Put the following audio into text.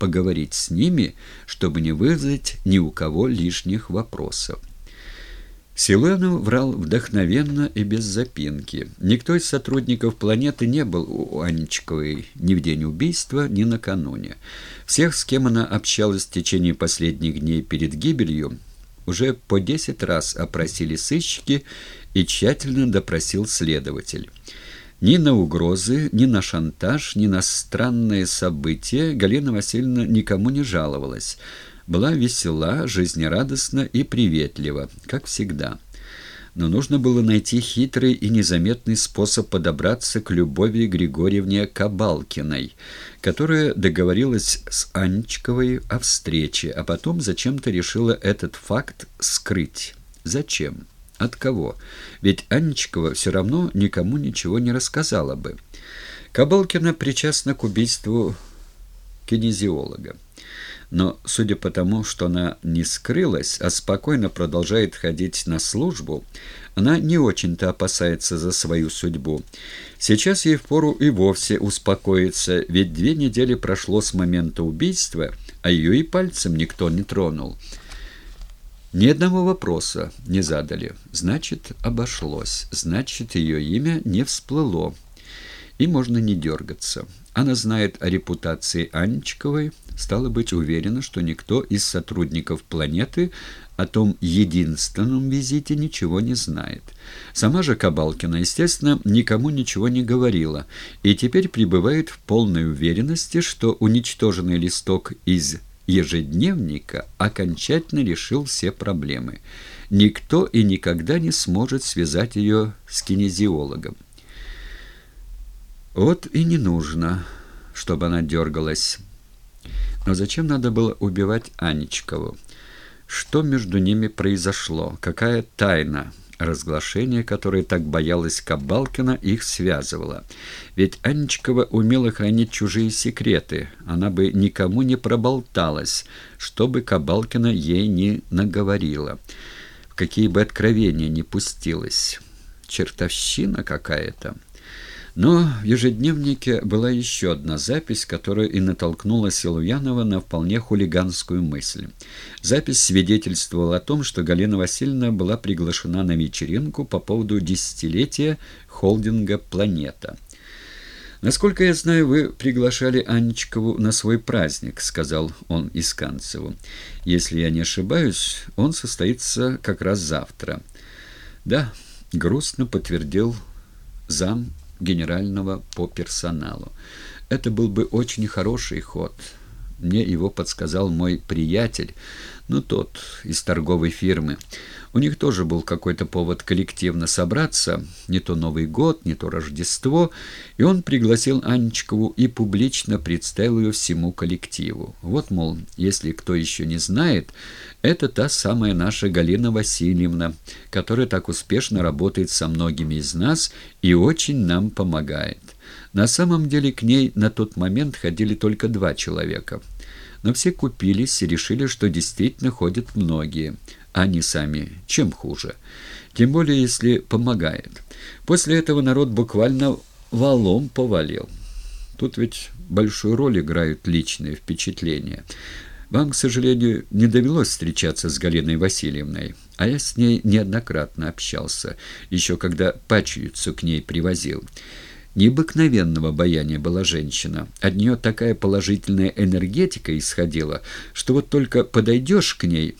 поговорить с ними, чтобы не вызвать ни у кого лишних вопросов. Силуэнов врал вдохновенно и без запинки. Никто из сотрудников планеты не был у Анечковой ни в день убийства, ни накануне. Всех, с кем она общалась в течение последних дней перед гибелью, уже по десять раз опросили сыщики и тщательно допросил следователь. Ни на угрозы, ни на шантаж, ни на странные события Галина Васильевна никому не жаловалась – была весела, жизнерадостна и приветлива, как всегда. Но нужно было найти хитрый и незаметный способ подобраться к Любови Григорьевне Кабалкиной, которая договорилась с Анечковой о встрече, а потом зачем-то решила этот факт скрыть. Зачем? От кого? Ведь Анечкова все равно никому ничего не рассказала бы. Кабалкина причастна к убийству кинезиолога. Но, судя по тому, что она не скрылась, а спокойно продолжает ходить на службу, она не очень-то опасается за свою судьбу. Сейчас ей впору и вовсе успокоиться, ведь две недели прошло с момента убийства, а ее и пальцем никто не тронул. Ни одного вопроса не задали. Значит, обошлось. Значит, ее имя не всплыло. И можно не дергаться. Она знает о репутации Анечковой, стала быть уверена, что никто из сотрудников планеты о том единственном визите ничего не знает. Сама же Кабалкина, естественно, никому ничего не говорила, и теперь пребывает в полной уверенности, что уничтоженный листок из ежедневника окончательно решил все проблемы. Никто и никогда не сможет связать ее с кинезиологом. Вот и не нужно, чтобы она дергалась. Но зачем надо было убивать Анечкову? Что между ними произошло? Какая тайна? Разглашение, которое так боялась Кабалкина, их связывало. Ведь Анечкова умела хранить чужие секреты. Она бы никому не проболталась, чтобы Кабалкина ей не наговорила. В какие бы откровения не пустилась. Чертовщина какая-то. Но в ежедневнике была еще одна запись, которая и натолкнула Силуянова на вполне хулиганскую мысль. Запись свидетельствовала о том, что Галина Васильевна была приглашена на вечеринку по поводу десятилетия холдинга «Планета». «Насколько я знаю, вы приглашали Анечкову на свой праздник», — сказал он Исканцеву. «Если я не ошибаюсь, он состоится как раз завтра». «Да», — грустно подтвердил зам генерального по персоналу. Это был бы очень хороший ход. Мне его подсказал мой приятель, ну тот, из торговой фирмы. У них тоже был какой-то повод коллективно собраться, не то Новый год, не то Рождество, и он пригласил Анечкову и публично представил ее всему коллективу. Вот, мол, если кто еще не знает, это та самая наша Галина Васильевна, которая так успешно работает со многими из нас и очень нам помогает. На самом деле к ней на тот момент ходили только два человека. Но все купились и решили, что действительно ходят многие – они сами чем хуже. Тем более, если помогает. После этого народ буквально валом повалил. Тут ведь большую роль играют личные впечатления. Вам, к сожалению, не довелось встречаться с Галиной Васильевной, а я с ней неоднократно общался, еще когда паченицу к ней привозил. Необыкновенного обаяния была женщина. От нее такая положительная энергетика исходила, что вот только подойдешь к ней,